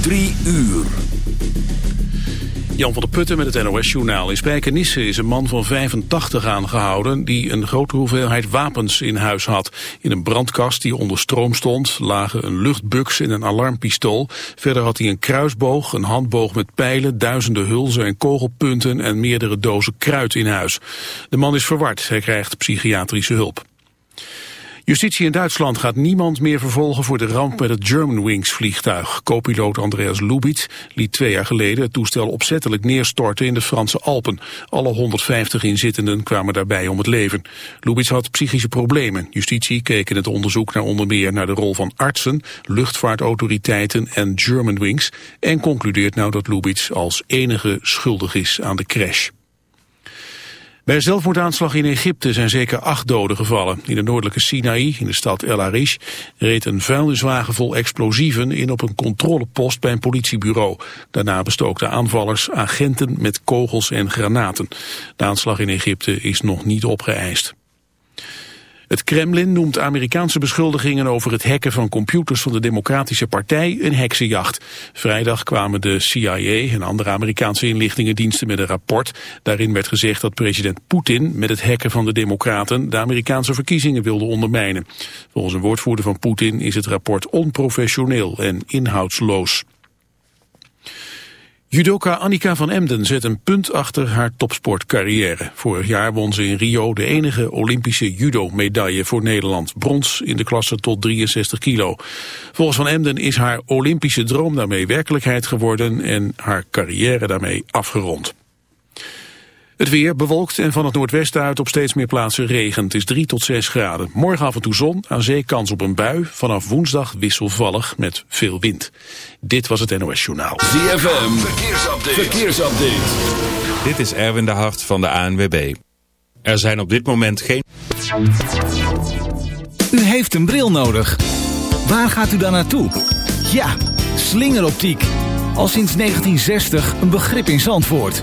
Drie uur. Jan van der Putten met het NOS-journaal. In Spijkenisse is een man van 85 aangehouden... die een grote hoeveelheid wapens in huis had. In een brandkast die onder stroom stond... lagen een luchtbuks en een alarmpistool. Verder had hij een kruisboog, een handboog met pijlen... duizenden hulzen en kogelpunten en meerdere dozen kruid in huis. De man is verward. Hij krijgt psychiatrische hulp. Justitie in Duitsland gaat niemand meer vervolgen voor de ramp met het Germanwings vliegtuig. Co-piloot Andreas Lubitz liet twee jaar geleden het toestel opzettelijk neerstorten in de Franse Alpen. Alle 150 inzittenden kwamen daarbij om het leven. Lubitz had psychische problemen. Justitie keek in het onderzoek naar onder meer naar de rol van artsen, luchtvaartautoriteiten en Germanwings en concludeert nou dat Lubitz als enige schuldig is aan de crash. Bij een zelfmoordaanslag in Egypte zijn zeker acht doden gevallen. In de noordelijke Sinaï, in de stad El Arish, reed een vuilniswagen vol explosieven in op een controlepost bij een politiebureau. Daarna bestookten aanvallers agenten met kogels en granaten. De aanslag in Egypte is nog niet opgeëist. Het Kremlin noemt Amerikaanse beschuldigingen over het hacken van computers van de Democratische Partij een heksenjacht. Vrijdag kwamen de CIA en andere Amerikaanse inlichtingendiensten met een rapport. Daarin werd gezegd dat president Poetin met het hacken van de Democraten de Amerikaanse verkiezingen wilde ondermijnen. Volgens een woordvoerder van Poetin is het rapport onprofessioneel en inhoudsloos. Judoka Annika van Emden zet een punt achter haar topsportcarrière. Vorig jaar won ze in Rio de enige Olympische judo-medaille voor Nederland. Brons in de klasse tot 63 kilo. Volgens van Emden is haar Olympische droom daarmee werkelijkheid geworden en haar carrière daarmee afgerond. Het weer bewolkt en van het noordwesten uit op steeds meer plaatsen regent. Het is 3 tot 6 graden. Morgen af en toe zon, aan zee kans op een bui. Vanaf woensdag wisselvallig met veel wind. Dit was het NOS Journaal. ZFM, verkeersupdate. verkeersupdate. Dit is Erwin de Hart van de ANWB. Er zijn op dit moment geen... U heeft een bril nodig. Waar gaat u dan naartoe? Ja, slingeroptiek. Al sinds 1960 een begrip in Zandvoort.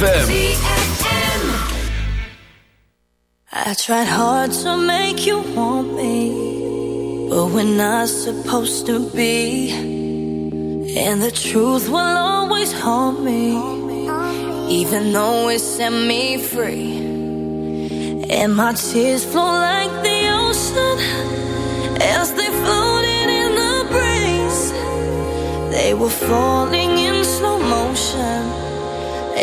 ZFM. I tried hard to make you want me, but we're not supposed to be. And the truth will always haunt me, even though it set me free. And my tears flow like the ocean as they floated in the breeze. They were falling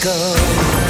go.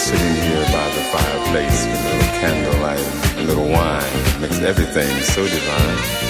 Sitting here by the fireplace with a little candlelight, a little wine, makes everything so divine.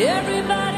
Everybody's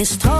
It's time.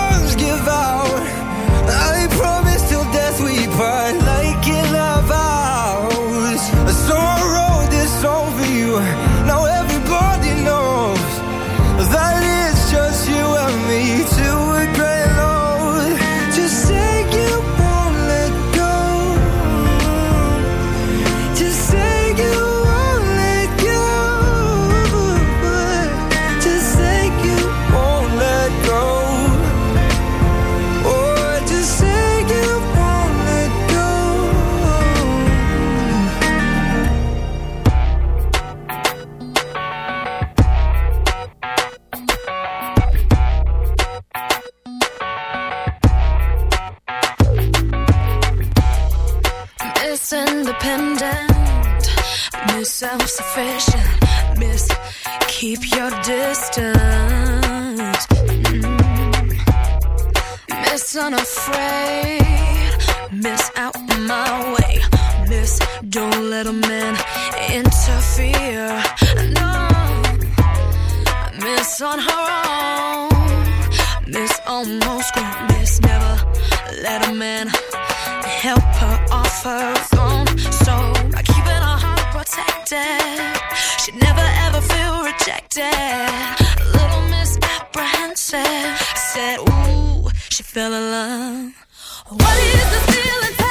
keep your distance. Mm. Miss unafraid, miss out my way. Miss, don't let a man interfere. No, miss on her own. Miss almost grown. Miss never let a man help her off her own. So, keeping her heart protected. She never ever feel rejected. A little misapprehensive. I said, Ooh, she fell in love. What is the feeling?